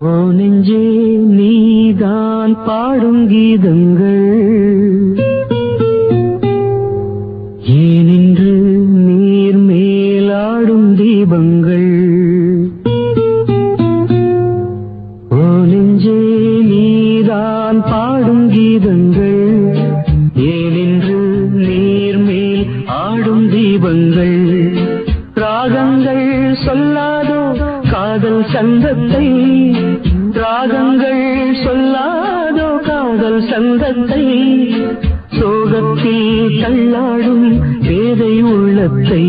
ஓ நெஞ்சே நீதான் பாடும் கீதங்கள். ஏனென்று நீர் மேலாடும் தீபங்கள். ஓ நெஞ்சே நீதான் பாடும் கீதங்கள். ஏனென்று நீர் மேல் ஆடும் தீபங்கள். ராகங்கள் சொல்லாதோ காதல் சந்தத்தை ராகங்கள் சொல்லாதோ காதல் சந்தத்தை சோகத்தில் தள்ளாடும் பேதை உள்ளத்தை.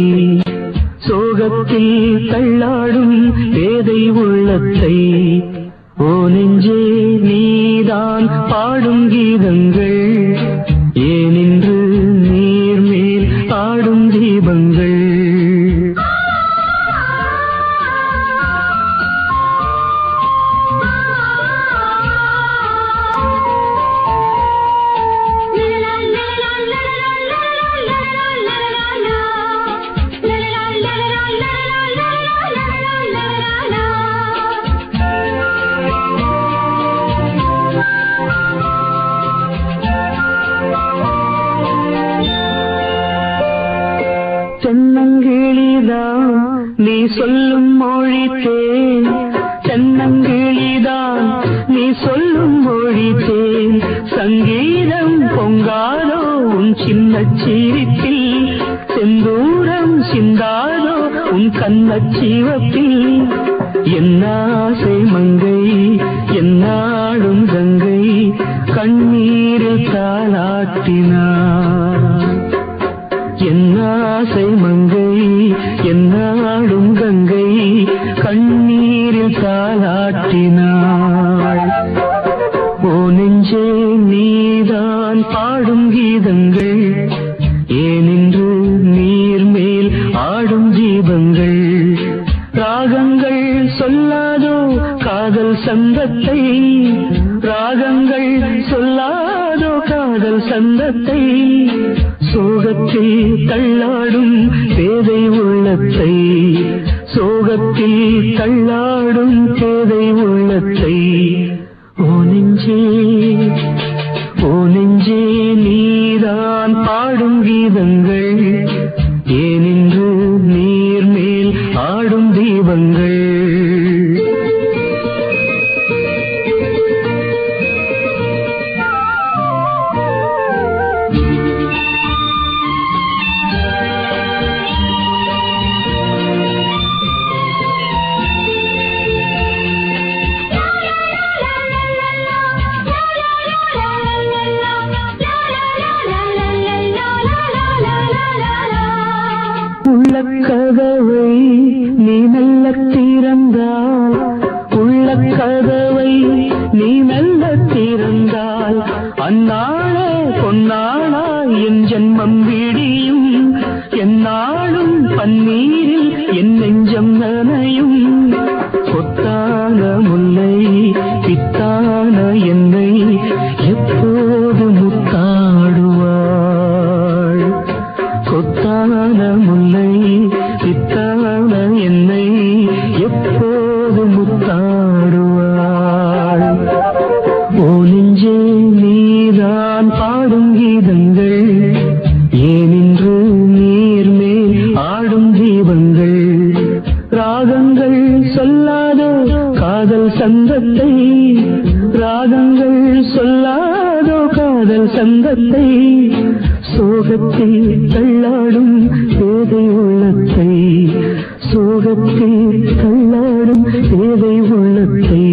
சோகத்தில் தள்ளாடும் பேதை உள்ளத்தை. ஓ நெஞ்சே நீதான் பாடும் கீதங்கள். ஏனின்று நீர் மேல் ஆடும் தீபங்கள்? நீ சொல்லும் மொழி தேன். தென்னங்கிளிதான் நீ சொல்லும் மொழி தேன். சங்கீதம் பொங்காதோ உன் சின்ன சீரிப்பில் செந்தூரம் சிந்தாதோ உன் கண்ணச் சிவப்பில். என்னாசை மங்கை என்னாடும் கங்கை கண்ணீரில் தாளாட்டினார். என்னாசை மங்கை என்ன கங்கை கண்ணீரில் தாளாட்டினாள். ஓ நெஞ்சே நீதான் பாடும் கீதங்கள். ஏனென்று நீர் மேல் ஆடும் தீபங்கள். ராகங்கள் சொல்லாதோ காதல் சந்தத்தை. ராகங்கள் சொல்லாதோ காதல் சந்தத்தை. சோகத்தில் தள்ளாடும் பேதை உள்ளத்தை சோகத்தில் தள்ளாடும் பேதை உள்ளத்தை ஓ நெஞ்சே ஓ நெஞ்சே நீதான் பாடும் கீதங்கள். ஏனென்று நீர் மேல் ஆடும் தீபங்கள் உள்ளக்கதவை நீ மெல்ல திறந்தால் உள்ளக்கதவை நீ மெல்ல தீரந்தால் அந்நாளே பொன்னாளா என் ஜென்மம் விடியும் என்னாலும் பன்னீரில் என் நெஞ்சம் நனையும். பாடும் கீதங்கள் ஏனின்று நீர் ஆடும் தீபங்கள் ராகங்கள் சொல்லாதோ காதல் சந்தத்தை ராகங்கள் சொல்லாதோ காதல் சந்தத்தை சோகத்தில் தள்ளாடும் தேவை உள்ளத்தை சோகத்தில் தள்ளாடும் தேவை உள்ளத்தை